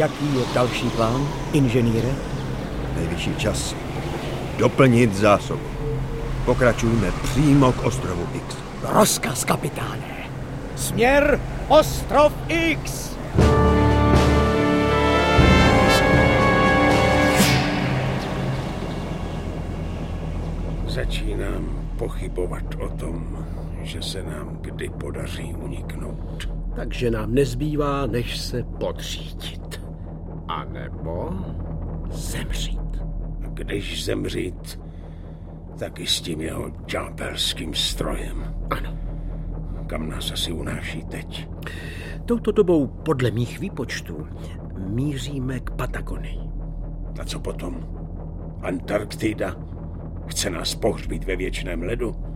Jaký je další plán, inženýre? Nejvyšší čas. Doplnit zásobu. Pokračujeme přímo k ostrovu X. Rozkaz, kapitáne. Směr ostrov X! Začínám pochybovat o tom, že se nám kdy podaří uniknout. Takže nám nezbývá, než se podřídit. Nebo zemřít. A když zemřít, tak i s tím jeho ďábelským strojem. Ano. Kam nás asi unáší teď? Touto dobou, podle mých výpočtů, míříme k Patagonii. A co potom? Antarktida? Chce nás pohřbít ve věčném ledu?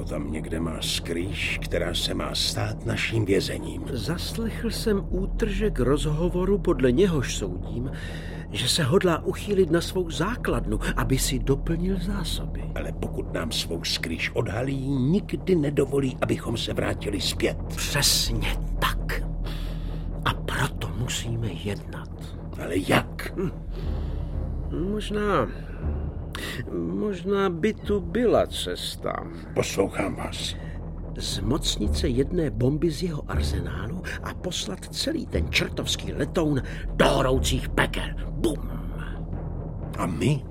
Nebo tam někde má skrýš, která se má stát naším vězením? Zaslechl jsem útržek rozhovoru, podle něhož soudím, že se hodlá uchýlit na svou základnu, aby si doplnil zásoby. Ale pokud nám svou skrýš odhalí, nikdy nedovolí, abychom se vrátili zpět. Přesně tak. A proto musíme jednat. Ale jak? Hm. Možná... Možná by tu byla cesta. Poslouchám vás. Zmocnit se jedné bomby z jeho arzenálu a poslat celý ten čertovský letoun do horoucích pekel. Bum! A my?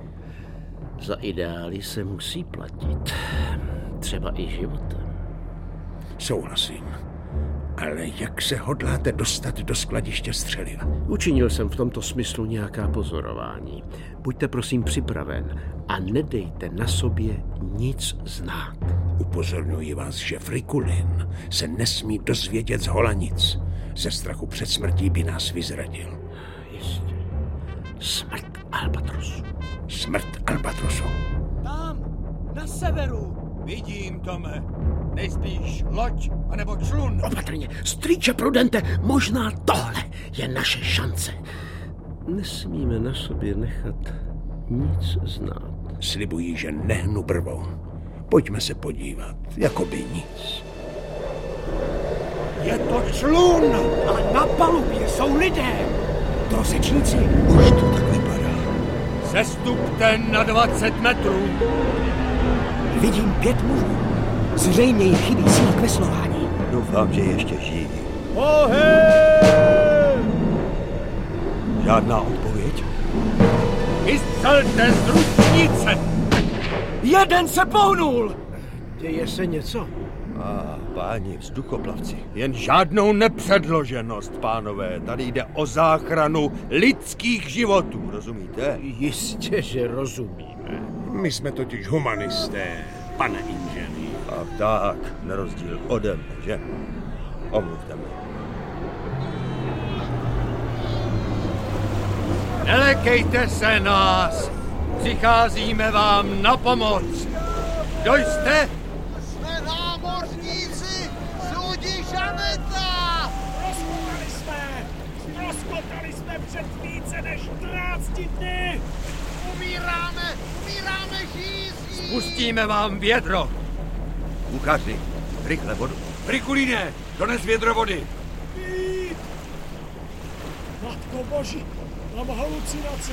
Za ideály se musí platit. Třeba i životem. Souhlasím. Ale jak se hodláte dostat do skladiště střeliva? Učinil jsem v tomto smyslu nějaká pozorování. Buďte prosím připraven a nedejte na sobě nic znát. Upozorňuji vás, že Frikulin se nesmí dozvědět z Holanic. Ze strachu před smrtí by nás vyzradil. Jistě. Smrt Albatrosu. Smrt Albatrosu. Tam, na severu. Vidím, Tome. Nejspíš loď, anebo člun. Opatrně, strýče Prudente, možná tohle je naše šance. Nesmíme na sobě nechat nic znát. Slibuji, že nehnu brvou. Pojďme se podívat, jako by nic. Je to člun! A na palubě jsou lidé. Trosečníci. Už to tak vypadá. Sestupte na 20 metrů. Vidím pět mužů. Zřejmě jim chybí síla k veslování. Doufám, že ještě žijí. Oheň! Žádná odpověď? Vystřelte z ručnice! Jeden se pohnul! Děje se něco? A páni vzduchoplavci. Jen žádnou nepředloženost, pánové. Tady jde o záchranu lidských životů. Rozumíte? Jistě, že rozumíme. My jsme totiž humanisté, pane inženýr. Ach tak, na rozdíl ode mne, že? Omluvte mě. Nelekejte se nás! Přicházíme vám na pomoc! Kdo jste? Jsme námořníci z lodi Žaneta! Rozkopali jsme! Rozkopali jsme před více než 14 dny! Umíráme! Pustíme vám vědro! Kuchaři, rychle vodu. Prikulíne, dones vědro vody! Pít! Matko boží, mám halucinace!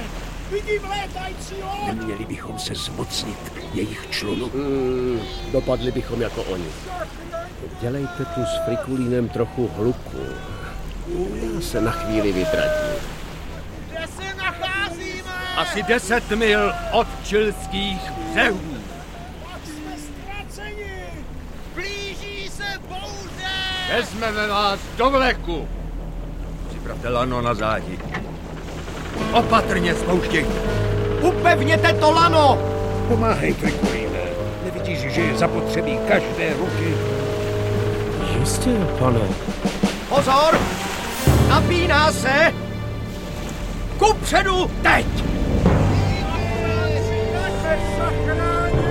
Vidím létající loď! Neměli bychom se zmocnit jejich člunu. Hmm, dopadli bychom jako oni. Dělejte tu s Frikulínem trochu hluku. Já se na chvíli vytratím. Kde se nacházíme? Asi 10 mil od čilských břehů. Vezmeme vás do vleku. Připravte lano na zádi. Opatrně spouštěj. Upevněte to lano! Pomáhej, Frikulíne. Nevidíš, že je zapotřebí každé ruky? Jistě, pane. Pozor! Napíná se! Kupředu teď!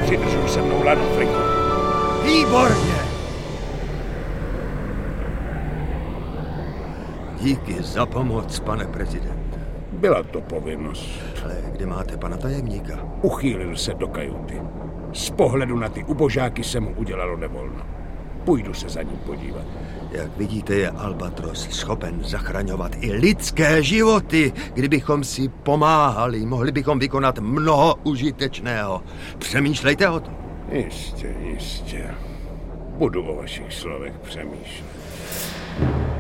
Přidržuj se mnou lano, Friku. Výborně! Díky za pomoc, pane prezident. Byla to povinnost. Ale kde máte pana tajemníka? Uchýlil se do kajuty. Z pohledu na ty ubožáky se mu udělalo nevolno. Půjdu se za ním podívat. Jak vidíte, je Albatros schopen zachraňovat i lidské životy. Kdybychom si pomáhali, mohli bychom vykonat mnoho užitečného. Přemýšlejte o tom. Jistě, jistě. Budu o vašich slovech přemýšlet.